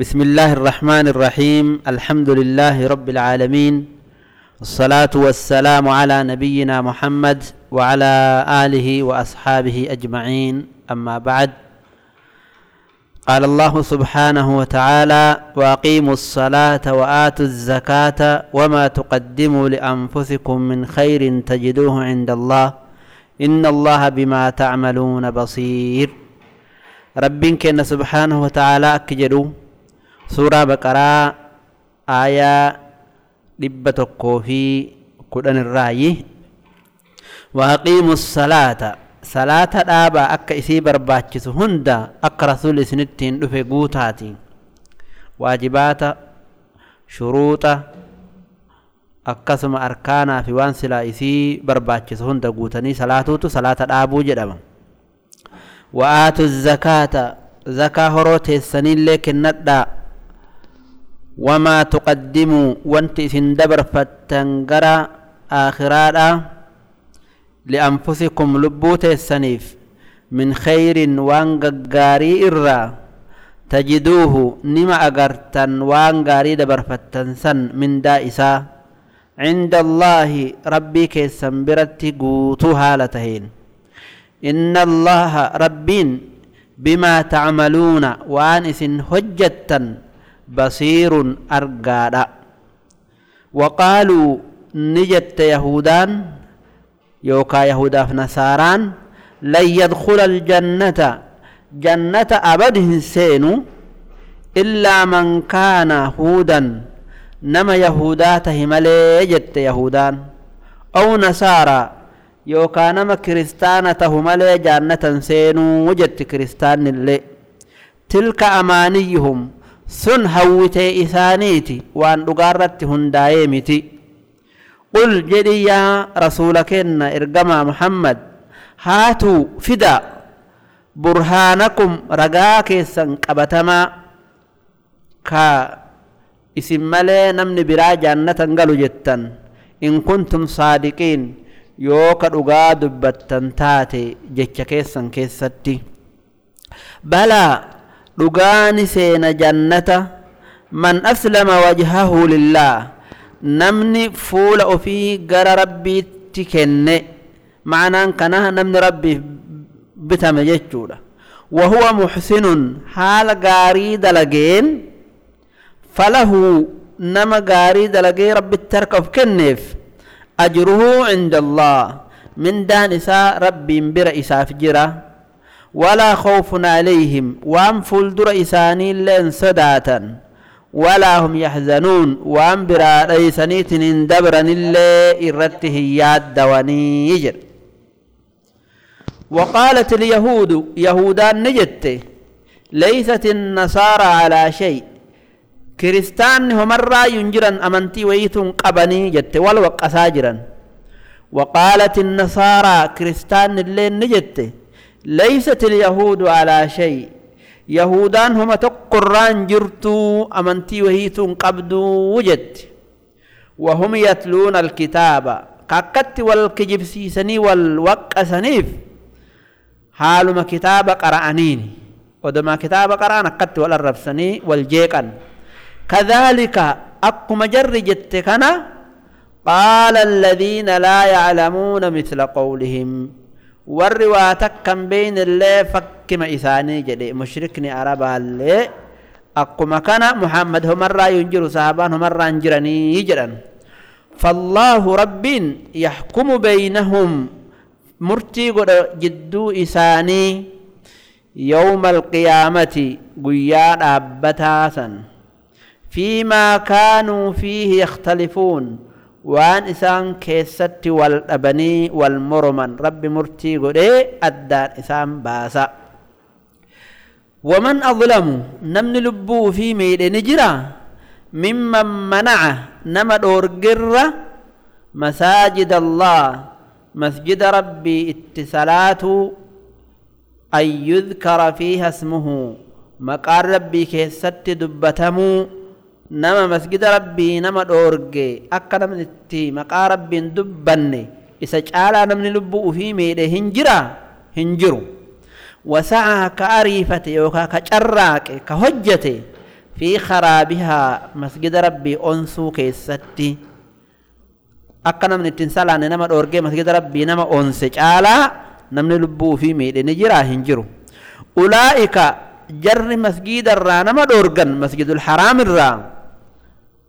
بسم الله الرحمن الرحيم الحمد لله رب العالمين الصلاة والسلام على نبينا محمد وعلى آله وأصحابه أجمعين أما بعد قال الله سبحانه وتعالى وأقيموا الصلاة وآتوا الزكاة وما تقدموا لأنفسكم من خير تجدوه عند الله إن الله بما تعملون بصير رب كن سبحانه وتعالى أكجدوا suuraa baqaraa aayaa dhibba tokkoo fi kudhan irraayi. Waaqiimu salaata. Salaata dhaabaa akka isii barbaachisu hunda akka rasuul isinittiin dhufe guutaati. Waajibaata shuruuxa akkasuma arkaanaa fi waan silaa isii barbaachisu hunda guutanii salaatuutu salaata dhaabuu jedhama. Wa'aatu zakaata. Zakaa horoo teessanillee kennadhaa. وما تقدموا وانت سندبر فتنقرا آخرا لأنفسكم لبوت السنيف من خير وانقاري إرى تجدوه نما أغرتا وانقاري دبر فتنسن من دائسا عند الله ربي كيسن برت قوتها لتهين. إن الله ربين بما تعملون وانس هجتا بصير أرقادا وقالوا نجت يهودان يوكا يهودا فنساران لن يدخل الجنة جنة أبد هنسين إلا من كان هودا نما يهودا تهمليجت يهودان أو نسارا يوكا نما كريستانا تهملي جنة سينو وجت كريستان اللي تلك أمانيهم sun hawwitee isaaniiti waan dhugaarratti hundaa'ee miti. Qul jedhi yaa rasuula kenna ergamaa muhammad haatuu fida burhaanakum ragaa keessan qabatamaa kaa isin malee namni biraa jaannatan galu jettan. In kuntum saadiqiin yoo ka dhugaa dubbattan taate jecha keessan keessatti. Balaa رغان سين جنتا من اسلم وجهه لله نمني فول وفي غر ربي تكن معنى كان نمني ربي بتمجچورا وهو محسن حال غاري دلجين فله نما غاري دلجي ربي تركف كنف اجره عند الله من دانسا ربي برئسا فجره ولا خوف عليهم وام فلدر إساني لن صداتا ولا هم يحزنون وام برا ريسانيت اندبرا إلا إرته ياد دواني يجر. وقالت اليهود يهودان نجت ليست النصارى على شيء. jiran amantii wayituun qabanii jette wal waqqasaa jiran وقالت النصارى كريستان اللين نجت ليست اليهود على شيء. يهودان هم تقران جرتو أمنتي وهيتون قبدو وجد. وهم يتلون الكتاب. كاكت والكجب سيسني والوق سنيف. حالما كتاب قرأنيني. ودما كتاب قرأنا قت والرب سني والجيقن. كذلك أقم جر جتكنا. قال الذين لا يعلمون مثل قولهم. والرواتك كم بين الله فكما إثاني جدي مشركني عربا اللي أقم كان محمد هم مرة ينجر صحابان هم مرة ينجرني يجرا فالله رب يحكم بينهم مرتي جدو إساني يوم القيامة قيان أبتاسا فيما كانوا فيه يختلفون وان إسان كيست والأبني والمرمن رب مرتي قدي أدان إسان باسا ومن أظلم نمن لبو في ميد نجرا ممن منع نما دورجر مساجد الله مسجد ربي اتصالات أن يذكر فيها اسمه مقار ربي كيست دبتمو nama masgida rabbii nama dhoorge akka namni itti maqaa rabbiin dubbanne isa caalaa namni lubbuu ufii miidhe hin jira? Hin jiru. Wasa'aa ka ariifate yookaa ka carraaqe ka hojjate fi karaabihaa masgida rabbii onsuu keessatti. Akka namni ittiin salaane nama dhoorgee masgida rabbii nama onse caalaa namni lubbuu ufii miidhe ni jira hin jiru. Ulaa'ika jarri masgidarraa nama dhoorgan masgidul haraam irraa.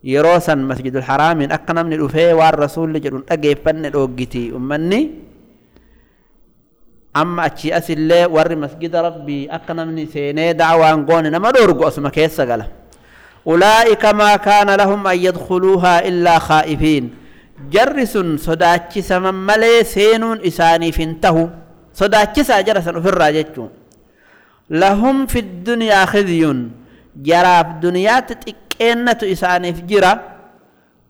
أورجن مسجد الحرام الحرام أكنا من الأفي والرسول لجرون أجيبن الأوجتي أمني؟ أما أشي أسلي ور مسجد ربي أكنا من سيني دعوان قون نما أورجو اسمه كيس أولئك ما كان لهم أن يدخلوها إلا خائفين. جرس صداتش سمم ملي سينون إساني فنته صداتش ساجرس في الراجتون لهم في الدنيا خذي جراف دنيا تتكينة إساني في جرا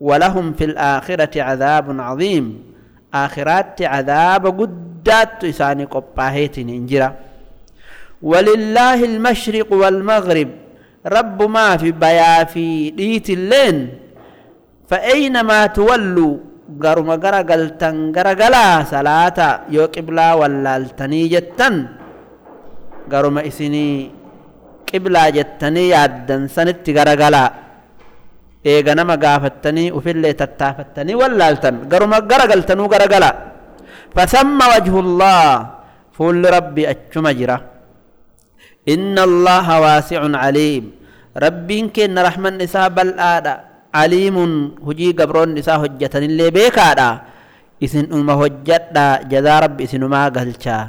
ولهم في الآخرة عذاب عظيم. آخرات عذاب قدات إساني قباهيت انجرا ولله المشرق والمغرب رب ما في بيا في ديت اللين. فأينما تولوا قرم قرقلتن قرقلا صلاة يو قبلا واللالتني جتن. قرم إسني قبلا جتني يادن سنت قرقلا eega nama gaafattanii ufillee tattaafattanii wallaaltan garuma garagaltanuu garagala fasamma wajhullah fuulli rabbi achuma jira inna allaha waasicun caliim rabbiin keenna raxman isaa bal'aadha caliimun hujii gabroonni isaa hojjatanillee beekaadha isin uma hojjadha jazaa rabbi isinumaa galchaa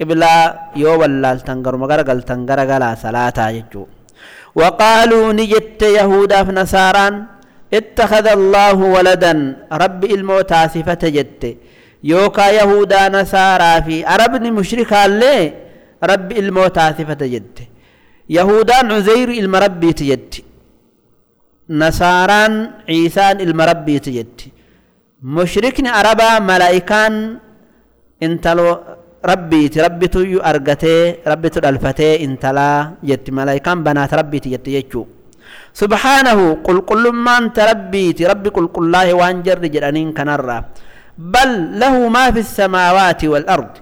qiblaa yoo wallaaltan garuma garagaltan garagalaa salaataa jechuu. وقالوا نجت يهودا في نصاران اتخذ الله ولدا رب الموت صفة جت يوكا يهودا نصارى في عربني مشركا ليه رب الموت صفة جت يهودا عزير المربي تجت نصاران عيسان المربي تجت مشركني عربا ملائكان انتلو ربيت ربيت يرغته ربيت الفته انتلا يت ملائكه بنات ربيت يتيجو سبحانه قل قل من تربيت ربي قل قل الله وانجر جدانين كنرا بل له ما في السماوات والأرض.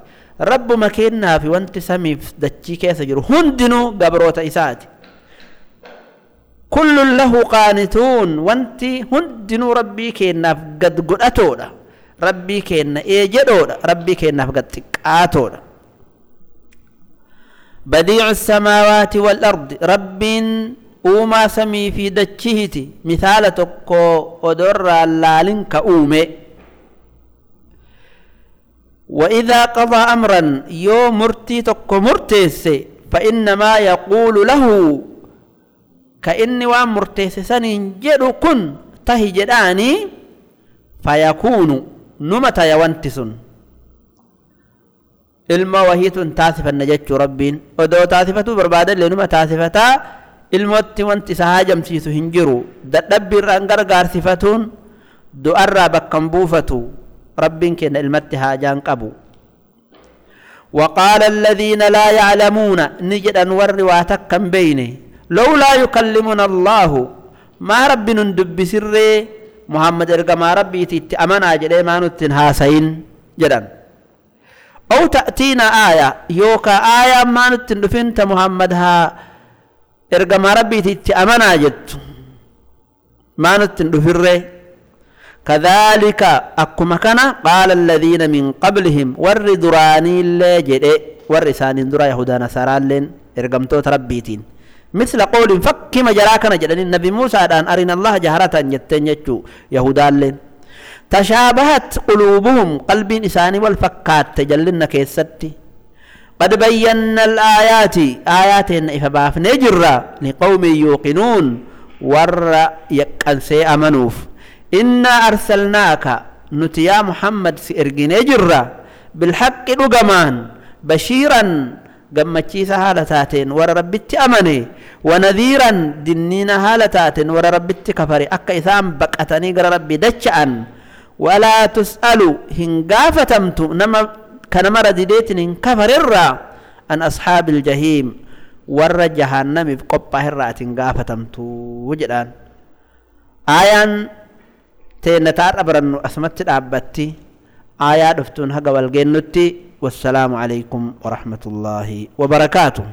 رب مكيننا في وانت سمي دتشي كيسجر هندنو غبروت ايسات كل له قانتون وانت هندنو ربي كيناف قد قدتونا kenna ee jedhoodha rabbii kennaaf gad xiqqaatoodha بديع السماوات والأرض رب أوما سمي في دتشهتي مثال تكو أدر اللالين كأومي وإذا قضى أمرا يو مرتي تكو مرتيس فإنما يقول له كإني وان مرتيس سنين جدو كن تهي جداني فيكون نمتا يا وانتسون الما وهيتون تاسفا نجتش ربين. ودو تاسفتو برباد اللي نمتا تاسفتا. الموت وانتسا هاجم سيسو هنجرو. دب الرنقر قارسفتون دو أرابا كمبوفتو ربين كينا المت هاجان قبو. وقال الذين لا يعلمون. نجد أنور رواتك كم بيني. لولا يكلمنا الله. ما ربنا ندب سره محمد ارقما ربي تيت أمنا جدي ما نتن هاسين جدا أو تأتينا آية يوكا آية ما نتن فنت محمد ها ارقما ربي تيت أمنا جد ما نتن فره كذلك أكما كان قال الذين من قبلهم ور دراني اللي جدي ور سانين درا يهودا نصارى لين ارقمتوت ربيتين مثل قول فك مجراكنا جدن النبي موسى دان أرنا الله جهرة يجو يهودا لين تشابهت قلوبهم قلب إساني والفكات تجلن كيستي. قد بينا الآيات. آيات إفباف نجرة لقوم يوقنون. ور يكن سي أمنوف. إنا أرسلناك. نتيا محمد سيرجي نجرة بالحق رقمان بشيرا gammachiisa haala taateen warra rabbitti amane wanadhiiran dinniina haala taateen warra rabbitti kafare akka isaan baqatanii gara rabbii dacha'an walaa tus'alu hin gaafatamtu nama kanamara dideetin hin kafarerraa an ashaabi iljahiim warra jahannamiif qophaa'erraa ati hin gaafatamtu jedhaan aayaan teenna taadha barannu asumatti dhaabbatti آيات افتون هقا والجنة والسلام عليكم ورحمة الله وبركاته.